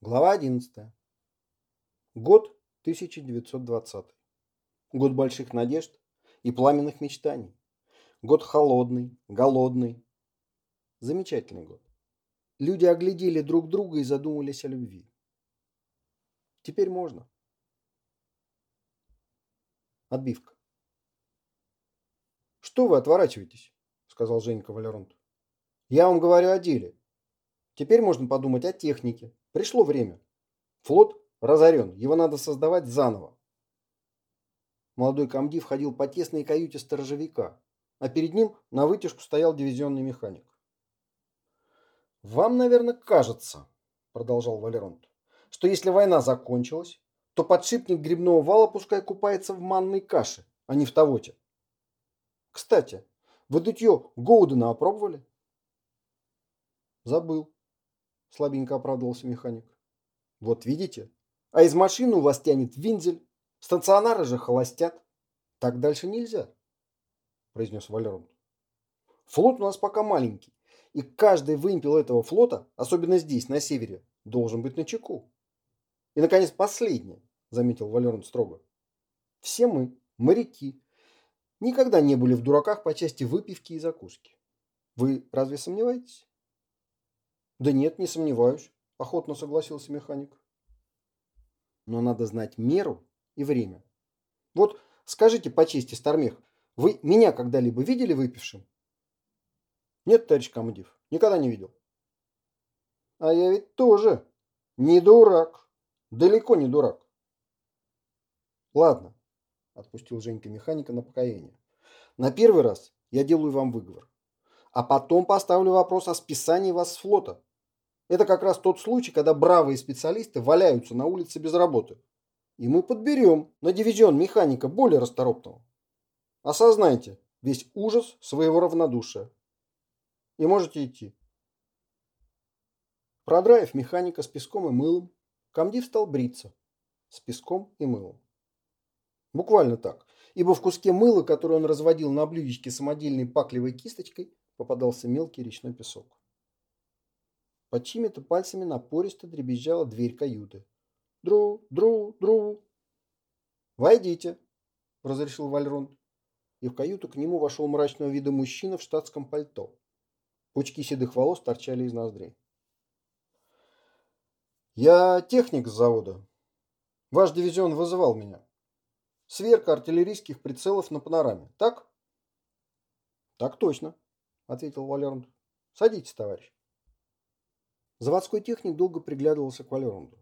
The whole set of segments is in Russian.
Глава 11. Год 1920. Год больших надежд и пламенных мечтаний. Год холодный, голодный. Замечательный год. Люди оглядели друг друга и задумались о любви. Теперь можно. Отбивка. «Что вы отворачиваетесь?» – сказал Женька Валеронту. «Я вам говорю о деле. Теперь можно подумать о технике, Пришло время. Флот разорен, его надо создавать заново. Молодой комдив ходил по тесной каюте сторожевика, а перед ним на вытяжку стоял дивизионный механик. «Вам, наверное, кажется, — продолжал Валеронт, — что если война закончилась, то подшипник грибного вала пускай купается в манной каше, а не в тавоте. Кстати, вы дутье Гоудена опробовали? Забыл. Слабенько оправдывался механик. Вот видите? А из машины у вас тянет винзель. Стационары же холостят. Так дальше нельзя, произнес Валерон. Флот у нас пока маленький. И каждый вымпел этого флота, особенно здесь, на севере, должен быть на чеку. И, наконец, последнее, заметил Валерон строго. Все мы, моряки, никогда не были в дураках по части выпивки и закуски. Вы разве сомневаетесь? Да нет, не сомневаюсь, охотно согласился механик. Но надо знать меру и время. Вот скажите по чести, Стармех, вы меня когда-либо видели выпившим? Нет, товарищ комдив, никогда не видел. А я ведь тоже не дурак, далеко не дурак. Ладно, отпустил Женька механика на покаяние. На первый раз я делаю вам выговор. А потом поставлю вопрос о списании вас с флота. Это как раз тот случай, когда бравые специалисты валяются на улице без работы. И мы подберем на дивизион механика более расторопного. Осознайте весь ужас своего равнодушия. И можете идти. Продраив механика с песком и мылом, комдив стал бриться с песком и мылом. Буквально так, ибо в куске мыла, который он разводил на блюдечке самодельной паклевой кисточкой, попадался мелкий речной песок. Под чьими-то пальцами напористо дребезжала дверь каюты. «Дру, дру, дру!» «Войдите!» – разрешил Вальрон. И в каюту к нему вошел мрачного вида мужчина в штатском пальто. Пучки седых волос торчали из ноздрей. «Я техник с завода. Ваш дивизион вызывал меня. Сверка артиллерийских прицелов на панораме, так?» «Так точно», – ответил Валерон. «Садитесь, товарищ». Заводской техник долго приглядывался к Валеронду.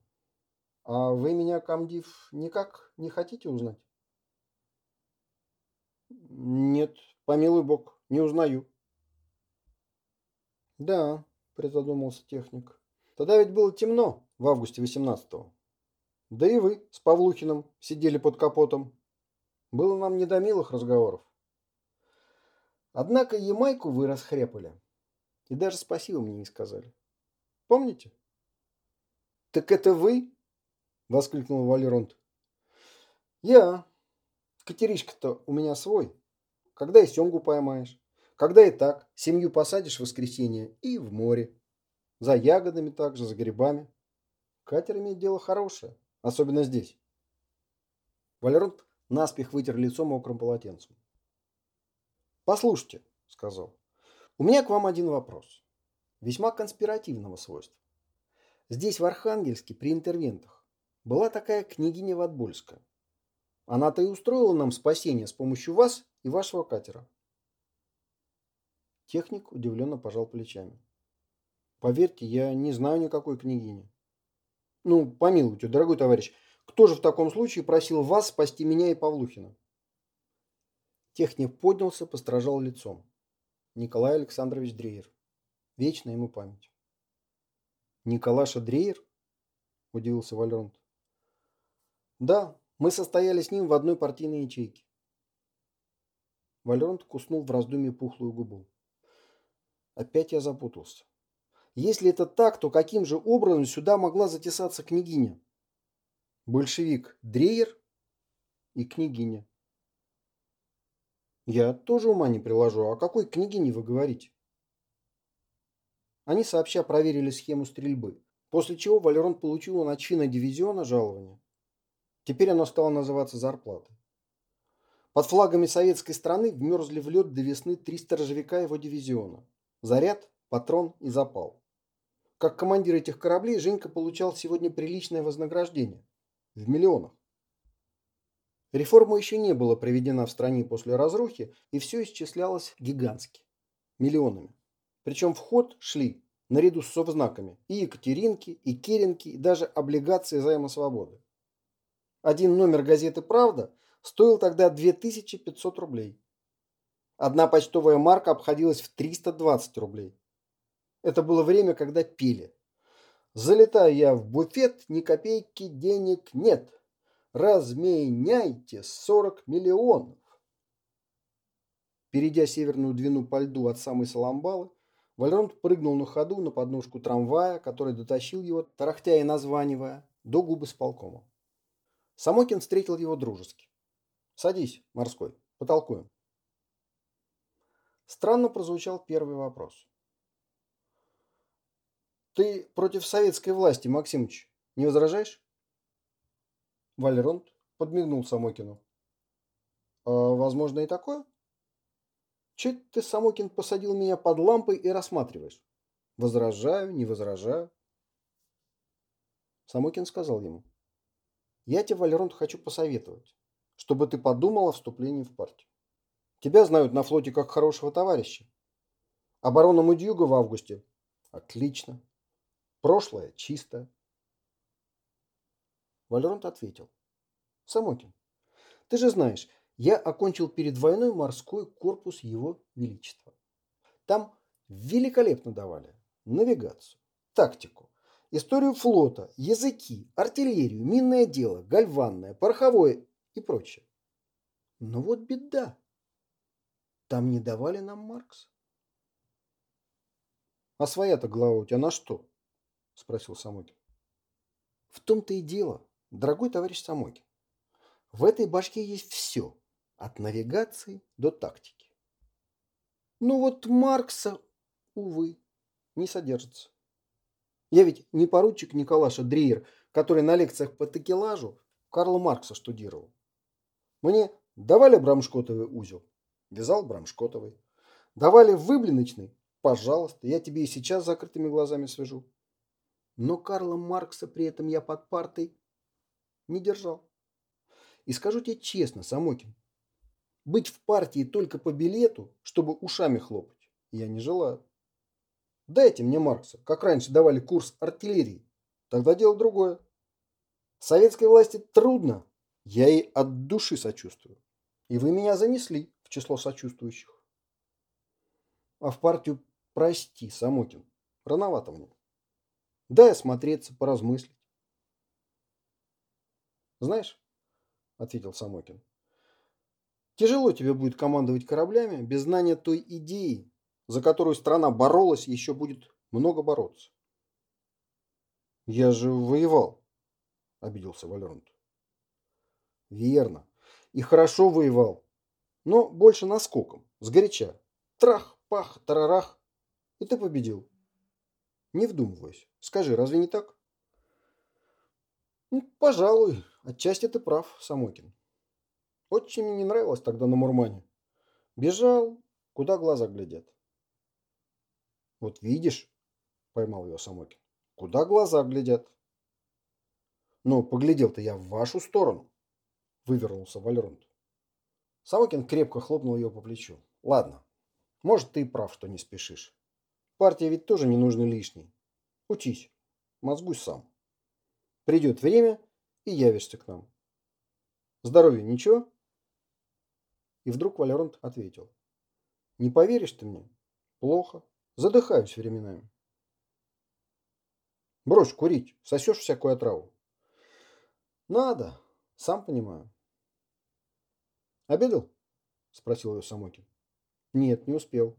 «А вы меня, комдив, никак не хотите узнать?» «Нет, помилуй бог, не узнаю». «Да», – призадумался техник. «Тогда ведь было темно в августе 18-го. Да и вы с Павлухиным сидели под капотом. Было нам не до милых разговоров. Однако Ямайку вы расхрепали. И даже спасибо мне не сказали. Помните? Так это вы? Воскликнул Валеронт. Я. Катеришка-то у меня свой. Когда и семгу поймаешь. Когда и так. Семью посадишь в воскресенье и в море. За ягодами также, за грибами. Катер имеет дело хорошее. Особенно здесь. Валеронт наспех вытер лицо мокрым полотенцем. «Послушайте», — сказал, — «у меня к вам один вопрос весьма конспиративного свойства. Здесь, в Архангельске, при интервентах, была такая княгиня Ватбольская. Она-то и устроила нам спасение с помощью вас и вашего катера. Техник удивленно пожал плечами. Поверьте, я не знаю никакой княгини. Ну, помилуйте, дорогой товарищ, кто же в таком случае просил вас спасти меня и Павлухина? Техник поднялся, постражал лицом. Николай Александрович Дреер. Вечная ему память. Николаша Дрейер? Удивился Вальронт. Да, мы состояли с ним в одной партийной ячейке. Вальронт куснул в раздумье пухлую губу. Опять я запутался. Если это так, то каким же образом сюда могла затесаться княгиня? Большевик Дрейер и княгиня. Я тоже ума не приложу. О какой княгине вы говорите? Они сообща проверили схему стрельбы, После чего Валерон получил на чина дивизиона жалование. Теперь оно стало называться зарплатой. Под флагами советской страны вмерзли в лед до весны три сторожевика его дивизиона. Заряд, патрон и запал. Как командир этих кораблей Женька получал сегодня приличное вознаграждение. В миллионах. Реформа еще не была проведена в стране после разрухи, и все исчислялось гигантски. Миллионами. Причем в ход шли, наряду с совзнаками, и Екатеринки, и Керенки, и даже облигации займа свободы. Один номер газеты «Правда» стоил тогда 2500 рублей. Одна почтовая марка обходилась в 320 рублей. Это было время, когда пели. Залетаю я в буфет, ни копейки денег нет. Разменяйте 40 миллионов. Перейдя северную двину по льду от самой Саламбалы, Вальронт прыгнул на ходу на подножку трамвая, который дотащил его, тарахтя и названивая, до губы с полкома. Самокин встретил его дружески. «Садись, морской, потолкуем». Странно прозвучал первый вопрос. «Ты против советской власти, Максимыч, не возражаешь?» Вальронт подмигнул Самокину. «А, «Возможно и такое?» Чуть ты, Самокин, посадил меня под лампой и рассматриваешь? Возражаю, не возражаю. Самокин сказал ему. Я тебе, Валеронт, хочу посоветовать, чтобы ты подумал о вступлении в партию. Тебя знают на флоте как хорошего товарища. Оборона Мудьюга в августе. Отлично. Прошлое чисто. Валеронт ответил. Самокин, ты же знаешь, я окончил перед войной морской корпус Его Величества. Там великолепно давали навигацию, тактику, историю флота, языки, артиллерию, минное дело, гальванное, пороховое и прочее. Но вот беда. Там не давали нам Маркс. А своя-то глава у тебя на что? Спросил Самокин. В том-то и дело, дорогой товарищ Самокин. В этой башке есть все. От навигации до тактики. Ну вот Маркса, увы, не содержится. Я ведь не поручик Николаша Дриер, который на лекциях по текелажу Карла Маркса штудировал. Мне давали брамшкотовый узел, вязал брамшкотовый. Давали выблиночный, пожалуйста, я тебе и сейчас закрытыми глазами свяжу. Но Карла Маркса при этом я под партой не держал. И скажу тебе честно, Самокин, быть в партии только по билету, чтобы ушами хлопать, я не желаю. Дайте мне Маркса, как раньше давали курс артиллерии. Тогда дело другое. Советской власти трудно. Я ей от души сочувствую. И вы меня занесли в число сочувствующих. А в партию прости, Самокин. Рановато мне. Дай осмотреться, поразмыслить. Знаешь, ответил Самокин, Тяжело тебе будет командовать кораблями без знания той идеи, за которую страна боролась и еще будет много бороться. Я же воевал, обиделся Валерант. Верно. И хорошо воевал. Но больше наскоком, сгоряча. Трах, пах, тарарах. И ты победил. Не вдумывайся. Скажи, разве не так? Ну, пожалуй, отчасти ты прав, Самокин. Очень мне не нравилось тогда на Мурмане. Бежал, куда глаза глядят. Вот видишь, поймал ее Самокин, куда глаза глядят. Ну, поглядел-то я в вашу сторону, вывернулся Вальронт. Самокин крепко хлопнул ее по плечу. Ладно, может, ты и прав, что не спешишь. Партия ведь тоже не нужна лишней. Учись, мозгуй сам. Придет время, и явишься к нам. Здоровье ничего? И вдруг Валеронт ответил. Не поверишь ты мне? Плохо. Задыхаюсь временами. Брось курить, сосешь всякую отраву. Надо, сам понимаю. Обедал? Спросил ее Самокин. Нет, не успел.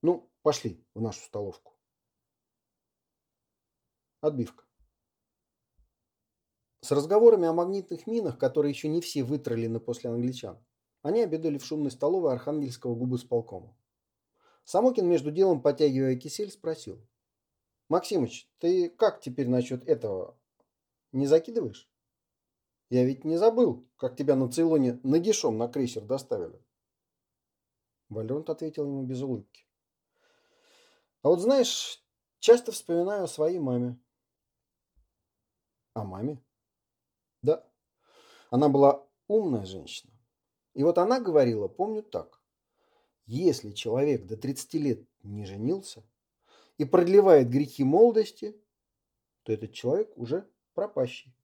Ну, пошли в нашу столовку. Отбивка. С разговорами о магнитных минах, которые еще не все вытролены после англичан, они обедали в шумной столовой Архангельского губы с. Самокин между делом, потягивая кисель, спросил. Максимыч, ты как теперь насчет этого? Не закидываешь? Я ведь не забыл, как тебя на Цейлоне нагишом на крейсер доставили. Валеронт ответил ему без улыбки. А вот знаешь, часто вспоминаю о своей маме. О маме? Да. Она была умная женщина. И вот она говорила, помню так. Если человек до 30 лет не женился и продлевает грехи молодости, то этот человек уже пропащий.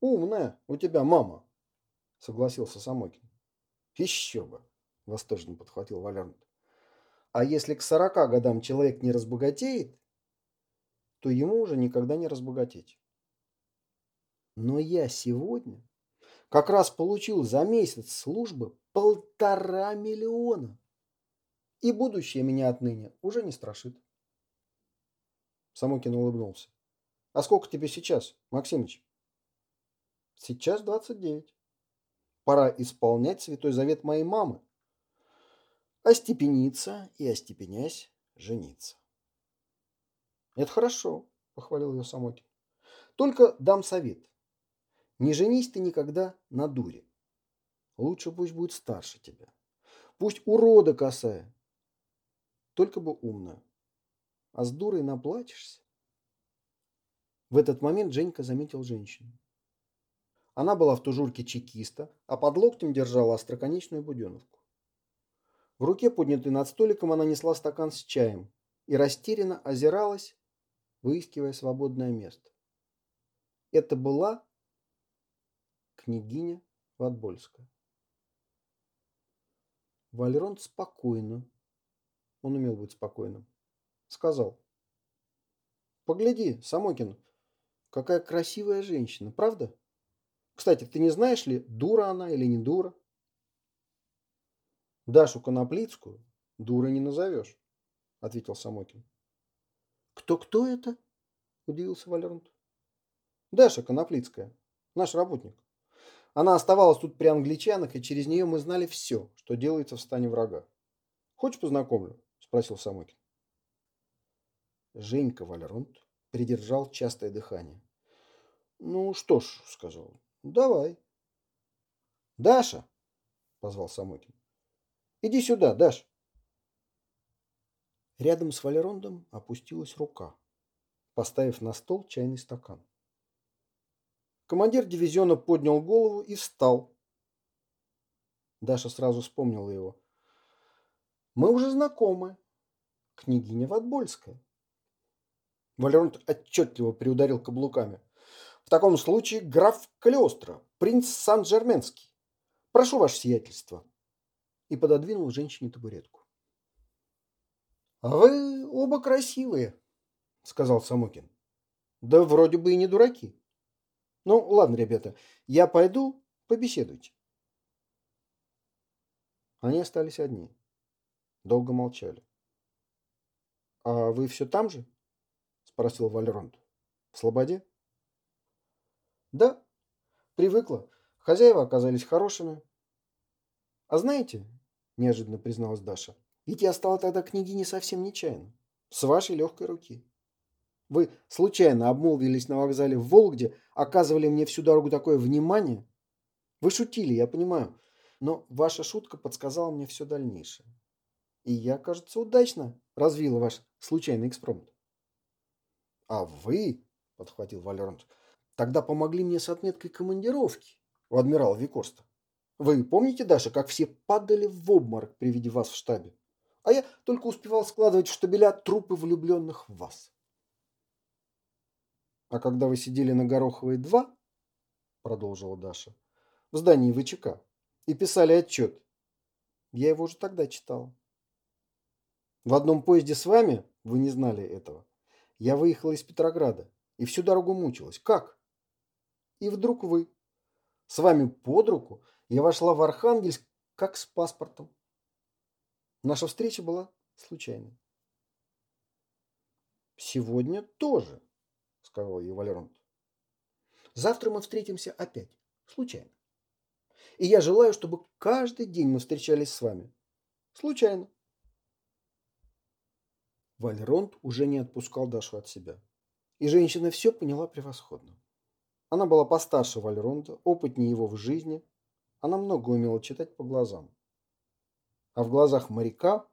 «Умная у тебя мама», — согласился Самокин. «Еще бы», — восторженно подхватил Валернт. «А если к сорока годам человек не разбогатеет, то ему уже никогда не разбогатеть». Но я сегодня как раз получил за месяц службы полтора миллиона. И будущее меня отныне уже не страшит. Самокин улыбнулся. А сколько тебе сейчас, Максимыч? Сейчас 29. Пора исполнять святой завет моей мамы. Остепениться и остепенясь жениться. Это хорошо, похвалил ее Самокин. Только дам совет. Не женись ты никогда на дуре. Лучше пусть будет старше тебя. Пусть урода косая. Только бы умная. А с дурой наплачешься. В этот момент Женька заметил женщину. Она была в тужурке чекиста, а под локтем держала остроконечную буденовку. В руке, поднятой над столиком, она несла стакан с чаем и растерянно озиралась, выискивая свободное место. Это была княгиня Ватбольская. Валеронт спокойно, он умел быть спокойным, сказал. «Погляди, Самокин, какая красивая женщина, правда?» Кстати, ты не знаешь ли, дура она или не дура? Дашу Коноплицкую дурой не назовешь, ответил Самокин. Кто-кто это? Удивился Валернт. Даша Коноплицкая, наш работник. Она оставалась тут при англичанах, и через нее мы знали все, что делается в стане врага. Хочешь познакомлю? Спросил Самокин. Женька Валеронт придержал частое дыхание. Ну что ж, сказал Давай. Даша, позвал Самокин. Иди сюда, Даш. Рядом с Валерондом опустилась рука, поставив на стол чайный стакан. Командир дивизиона поднял голову и встал. Даша сразу вспомнила его. «Мы уже знакомы. Княгиня Ватбольская». Валеронт отчетливо приударил каблуками. В таком случае граф Калиостро, принц Сан-Жерменский. Прошу ваше сиятельство. И пододвинул женщине табуретку. А вы оба красивые, сказал Самокин. Да вроде бы и не дураки. Ну, ладно, ребята, я пойду, побеседуйте. Они остались одни. Долго молчали. «А вы все там же?» – спросил Валеронт. «В Слободе?» Да, привыкла. Хозяева оказались хорошими. А знаете, неожиданно призналась Даша, ведь я стала тогда княгиней совсем нечаянно. С вашей легкой руки. Вы случайно обмолвились на вокзале в Вологде, оказывали мне всю дорогу такое внимание. Вы шутили, я понимаю, но ваша шутка подсказала мне все дальнейшее. И я, кажется, удачно развила ваш случайный экспромт. А вы, подхватил Валерант, Тогда помогли мне с отметкой командировки у адмирала Викорста. Вы помните, Даша, как все падали в обморок при виде вас в штабе? А я только успевал складывать в штабеля трупы влюбленных в вас. А когда вы сидели на Гороховой 2, продолжила Даша, в здании ВЧК, и писали отчет, я его уже тогда читал. В одном поезде с вами, вы не знали этого, я выехала из Петрограда и всю дорогу мучилась. Как? И вдруг вы. С вами под руку я вошла в Архангельск как с паспортом. Наша встреча была случайной. «Сегодня тоже», — сказал ей Валеронт. «Завтра мы встретимся опять, случайно. И я желаю, чтобы каждый день мы встречались с вами. Случайно. Вальронд уже не отпускал Дашу от себя. И женщина все поняла превосходно. Она была постарше Вальронда, опытнее его в жизни. Она много умела читать по глазам. А в глазах моряка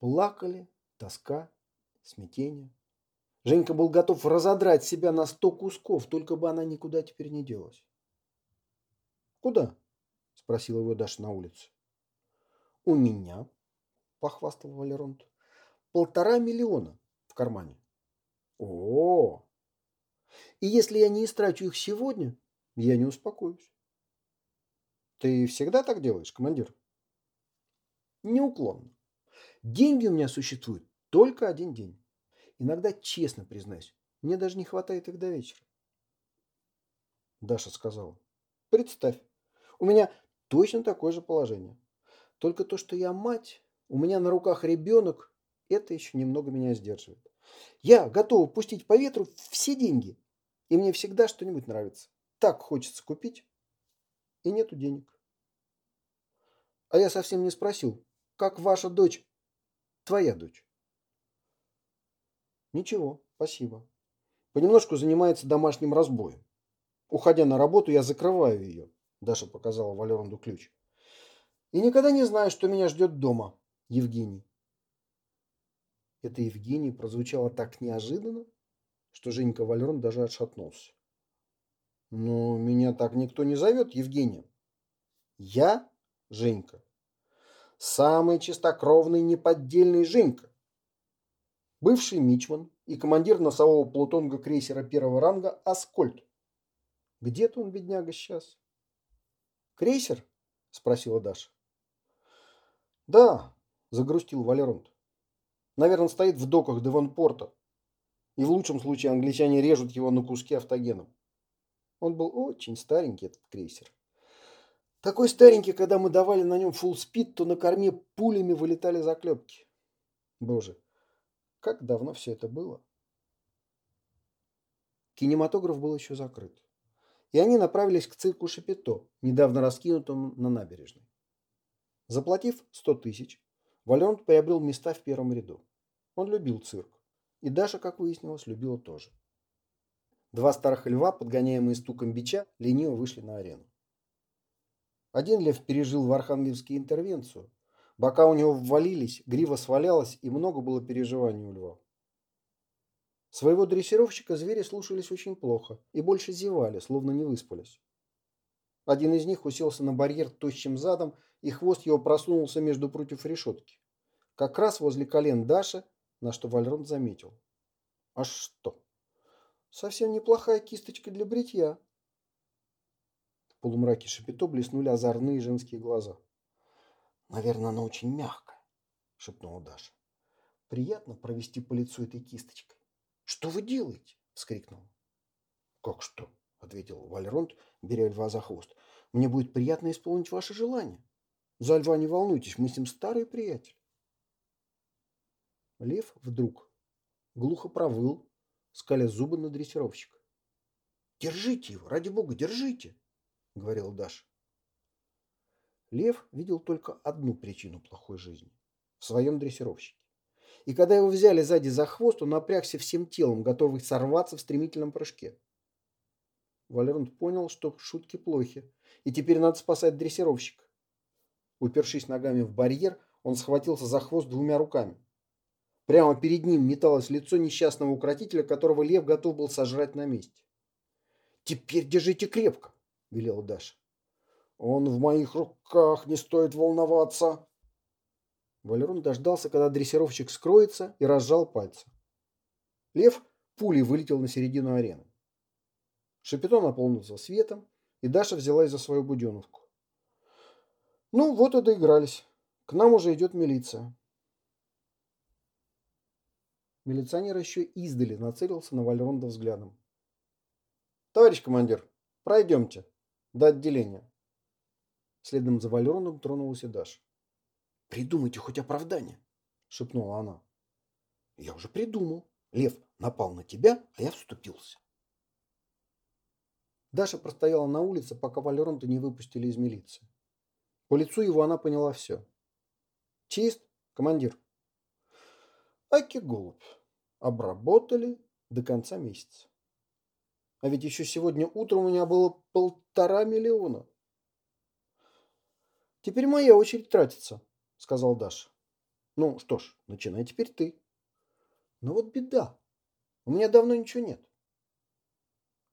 плакали тоска, смятение. Женька был готов разодрать себя на сто кусков, только бы она никуда теперь не делась. «Куда?» – спросила его Даша на улице. «У меня», – похвастал Валеронт, – «полтора миллиона в кармане». О, И если я не истрачу их сегодня, я не успокоюсь. Ты всегда так делаешь, командир? Неуклонно. Деньги у меня существуют только один день. Иногда, честно признаюсь, мне даже не хватает их до вечера. Даша сказала. Представь, у меня точно такое же положение. Только то, что я мать, у меня на руках ребенок, это еще немного меня сдерживает. Я готова пустить по ветру все деньги. И мне всегда что-нибудь нравится. Так хочется купить. И нету денег. А я совсем не спросил, как ваша дочь, твоя дочь? Ничего, спасибо. Понемножку занимается домашним разбоем. Уходя на работу, я закрываю ее. Даша показала Валеронду ключ. И никогда не знаю, что меня ждет дома, Евгений. Это Евгений прозвучало так неожиданно, что Женька Валерон даже отшатнулся. Но меня так никто не зовет Евгением. Я Женька. Самый чистокровный, неподдельный Женька. Бывший мичман и командир носового плутонга крейсера первого ранга «Аскольд». Где-то он, бедняга, сейчас. «Крейсер?» – спросила Даша. «Да», – загрустил Валеронт. Наверное, стоит в доках Девонпорта. И в лучшем случае англичане режут его на куски автогеном. Он был очень старенький, этот крейсер. Такой старенький, когда мы давали на нем full спид, то на корме пулями вылетали заклепки. Боже, как давно все это было. Кинематограф был еще закрыт. И они направились к цирку Шапито, недавно раскинутому на набережной. Заплатив 100 тысяч, Валерант приобрел места в первом ряду. Он любил цирк. И Даша, как выяснилось, любила тоже. Два старых льва, подгоняемые стуком бича, лениво вышли на арену. Один лев пережил в Архангельске интервенцию. Бока у него ввалились, грива свалялась, и много было переживаний у льва. Своего дрессировщика звери слушались очень плохо и больше зевали, словно не выспались. Один из них уселся на барьер тощим задом и хвост его просунулся между прутьев решетки. Как раз возле колен Даши, на что Вальрон заметил. А что? Совсем неплохая кисточка для бритья. В полумраке шапито блеснули озорные женские глаза. Наверное, она очень мягкая, шепнула Даша. Приятно провести по лицу этой кисточкой. Что вы делаете? вскрикнул. Как что? ответил Вальронт, беря льва за хвост. Мне будет приятно исполнить ваше желание. За льва не волнуйтесь, мы с ним старые приятели. Лев вдруг глухо провыл, скаля зубы на дрессировщика. «Держите его, ради бога, держите!» — говорил Даша. Лев видел только одну причину плохой жизни – в своем дрессировщике. И когда его взяли сзади за хвост, он напрягся всем телом, готовый сорваться в стремительном прыжке. Валерант понял, что шутки плохи, и теперь надо спасать дрессировщика. Упершись ногами в барьер, он схватился за хвост двумя руками. Прямо перед ним металось лицо несчастного укротителя, которого лев готов был сожрать на месте. «Теперь держите крепко», — велела Даша. «Он в моих руках, не стоит волноваться». Валерон дождался, когда дрессировщик скроется, и разжал пальцы. Лев пулей вылетел на середину арены. Шапито наполнился светом, и Даша взялась за свою буденовку. Ну, вот и доигрались. К нам уже идет милиция. Милиционер еще издали нацелился на Вальронда взглядом. Товарищ командир, пройдемте. До отделения. Следом за Вальрондом тронулась и Даша. Придумайте хоть оправдание, шепнула она. Я уже придумал. Лев напал на тебя, а я вступился. Даша простояла на улице, пока Вальронда не выпустили из милиции. По лицу его она поняла все. «Чист, командир?» Аки голубь. Обработали до конца месяца. А ведь еще сегодня утром у меня было полтора миллиона. Теперь моя очередь тратится, сказал Даша. Ну что ж, начинай теперь ты. Но вот беда. У меня давно ничего нет.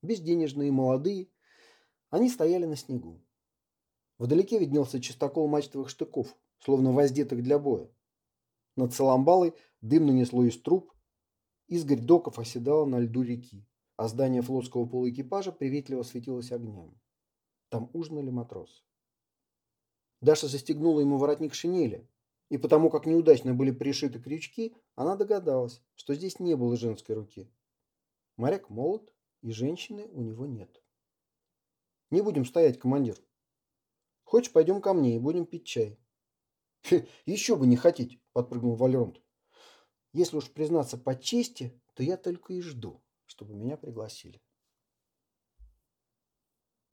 Безденежные, молодые, они стояли на снегу. Вдалеке виднелся чистокол мачтовых штыков, словно воздетых для боя. Над Соломбалой дым нанесло из труб, изгорь доков оседала на льду реки, а здание флотского полуэкипажа приветливо светилось огнями. Там ужинали матросы. Даша застегнула ему воротник шинели, и потому как неудачно были пришиты крючки, она догадалась, что здесь не было женской руки. Моряк молод, и женщины у него нет. Не будем стоять, командир. Хочешь, пойдем ко мне и будем пить чай. Еще бы не хотеть, подпрыгнул Вальронт. Если уж признаться по чести, то я только и жду, чтобы меня пригласили.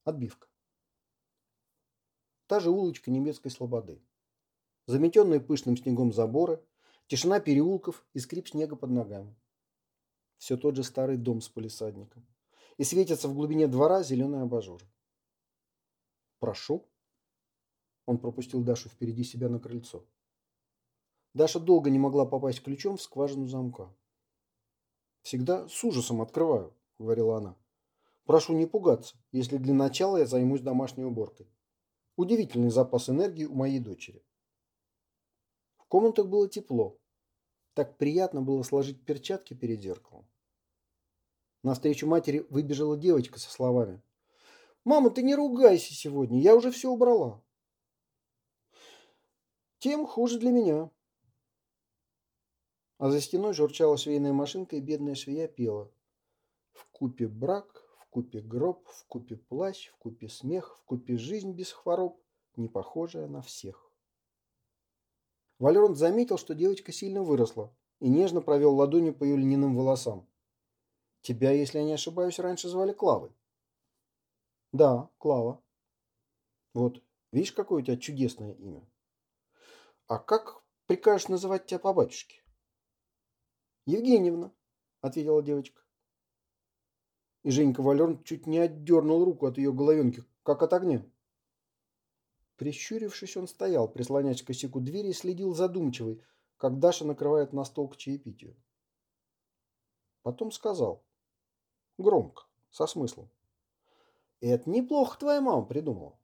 Отбивка. Та же улочка немецкой слободы. Заметенные пышным снегом заборы, тишина переулков и скрип снега под ногами. Все тот же старый дом с полисадником. И светятся в глубине двора зеленые абажуры. «Прошу». Он пропустил Дашу впереди себя на крыльцо. Даша долго не могла попасть ключом в скважину замка. «Всегда с ужасом открываю», — говорила она. «Прошу не пугаться, если для начала я займусь домашней уборкой. Удивительный запас энергии у моей дочери. В комнатах было тепло. Так приятно было сложить перчатки перед зеркалом. Навстречу матери выбежала девочка со словами. «Мама, ты не ругайся сегодня, я уже все убрала». «Тем хуже для меня». А за стеной журчала швейная машинка, и бедная швея пела. В купе брак, купе гроб, в купе плащ, в купе смех, в купе жизнь без хвороб, не похожая на всех. Валерон заметил, что девочка сильно выросла, и нежно провел ладонью по ее льняным волосам. Тебя, если я не ошибаюсь, раньше звали Клавой. Да, Клава. Вот, видишь, какое у тебя чудесное имя. А как прикажешь называть тебя по батюшке? Евгеньевна, ответила девочка. И Женька Валерн чуть не отдернул руку от ее головенки, как от огня. Прищурившись, он стоял, прислонясь к косяку двери и следил задумчивый, как Даша накрывает на стол к чаепитию. Потом сказал. Громко, со смыслом. Это неплохо твоя мама придумала.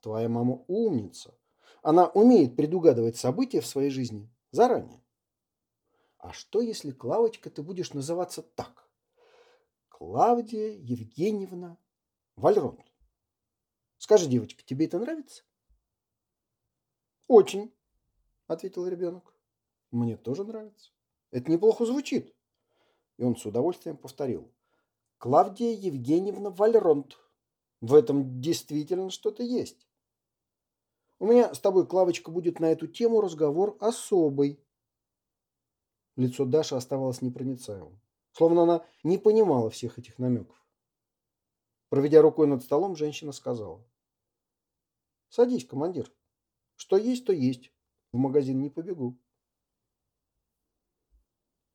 Твоя мама умница. Она умеет предугадывать события в своей жизни заранее. А что, если, Клавочка, ты будешь называться так? Клавдия Евгеньевна Вальронт. Скажи, девочка, тебе это нравится? Очень, ответил ребенок. Мне тоже нравится. Это неплохо звучит. И он с удовольствием повторил. Клавдия Евгеньевна Вальронт. В этом действительно что-то есть. У меня с тобой, Клавочка, будет на эту тему разговор особый. Лицо Даши оставалось непроницаемым словно она не понимала всех этих намеков. Проведя рукой над столом, женщина сказала. «Садись, командир. Что есть, то есть. В магазин не побегу».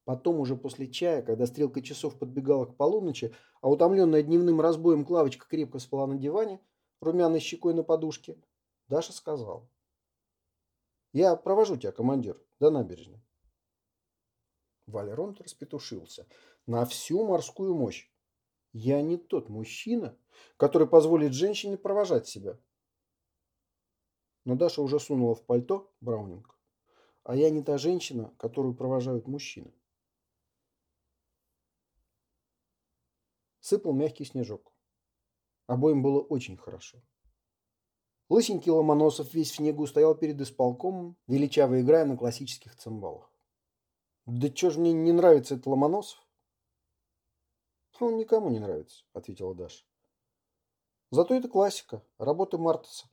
Потом уже после чая, когда стрелка часов подбегала к полуночи, а утомленная дневным разбоем Клавочка крепко спала на диване, румяной щекой на подушке, Даша сказала. «Я провожу тебя, командир, до набережной». Валеронт распетушился на всю морскую мощь. Я не тот мужчина, который позволит женщине провожать себя. Но Даша уже сунула в пальто Браунинг. А я не та женщина, которую провожают мужчины. Сыпал мягкий снежок. Обоим было очень хорошо. Лысенький Ломоносов весь в снегу стоял перед исполкомом, величаво играя на классических цимбалах. Да чё ж мне не нравится этот Ломоносов? Он никому не нравится, ответила Даша. Зато это классика, работы Мартаса.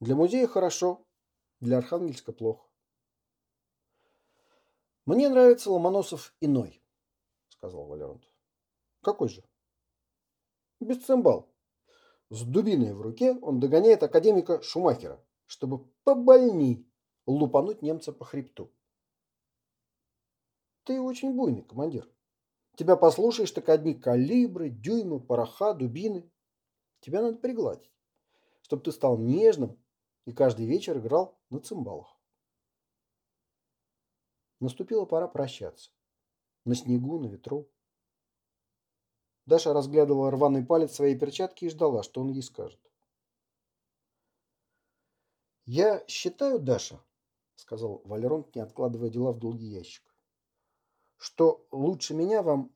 Для музея хорошо, для Архангельска плохо. Мне нравится Ломоносов иной, сказал Валерант. Какой же? Без цимбал. С дубиной в руке он догоняет академика Шумахера, чтобы побольней лупануть немца по хребту. Ты очень буйный, командир. Тебя послушаешь, так одни калибры, дюймы, пороха, дубины. Тебя надо пригладить, чтобы ты стал нежным и каждый вечер играл на цимбалах. Наступила пора прощаться. На снегу, на ветру. Даша разглядывала рваный палец своей перчатки и ждала, что он ей скажет. «Я считаю, Даша, — сказал Валерон, не откладывая дела в долгий ящик, — что лучше меня вам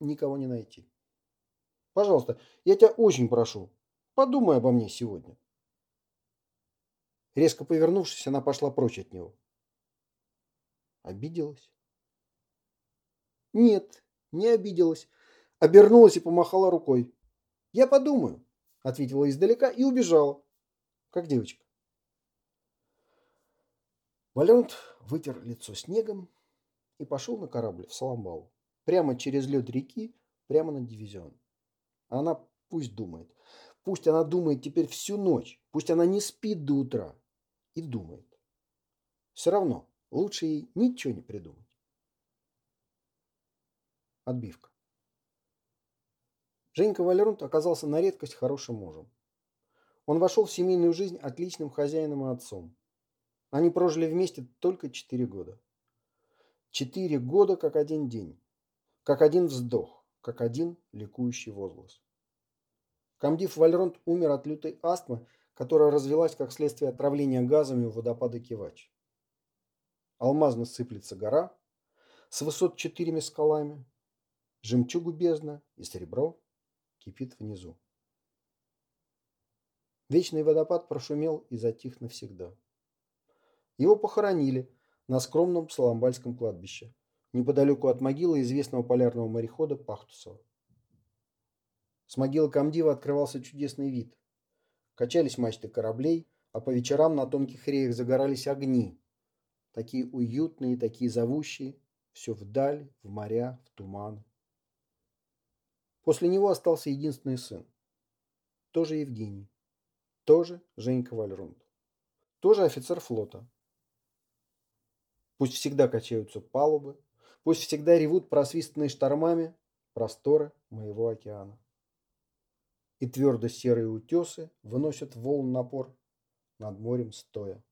никого не найти. Пожалуйста, я тебя очень прошу, подумай обо мне сегодня». Резко повернувшись, она пошла прочь от него. Обиделась? Нет, не обиделась. Обернулась и помахала рукой. «Я подумаю», — ответила издалека и убежала, как девочка. Валент вытер лицо снегом и пошел на корабль в Саламбалу. Прямо через лед реки, прямо на дивизион. Она пусть думает. Пусть она думает теперь всю ночь. Пусть она не спит до утра. И думает. Все равно лучше ей ничего не придумать. Отбивка. Женька Валерунт оказался на редкость хорошим мужем. Он вошел в семейную жизнь отличным хозяином и отцом. Они прожили вместе только четыре года. Четыре года как один день, как один вздох, как один ликующий возглас. Комдив Вальронт умер от лютой астмы, которая развелась как следствие отравления газами у водопада Кивач. Алмазно сыплется гора с высот четырьмя скалами, жемчугу бездна и серебро кипит внизу. Вечный водопад прошумел и затих навсегда. Его похоронили на скромном Соломбальском кладбище, неподалеку от могилы известного полярного морехода Пахтусова. С могилы Камдива открывался чудесный вид. Качались мачты кораблей, а по вечерам на тонких реях загорались огни. Такие уютные, такие зовущие, все вдаль, в моря, в туман. После него остался единственный сын. Тоже Евгений. Тоже Женька Вальрунд. Тоже офицер флота. Пусть всегда качаются палубы, пусть всегда ревут просвистанные штормами просторы моего океана. И твердо серые утесы выносят волн напор над морем стоя.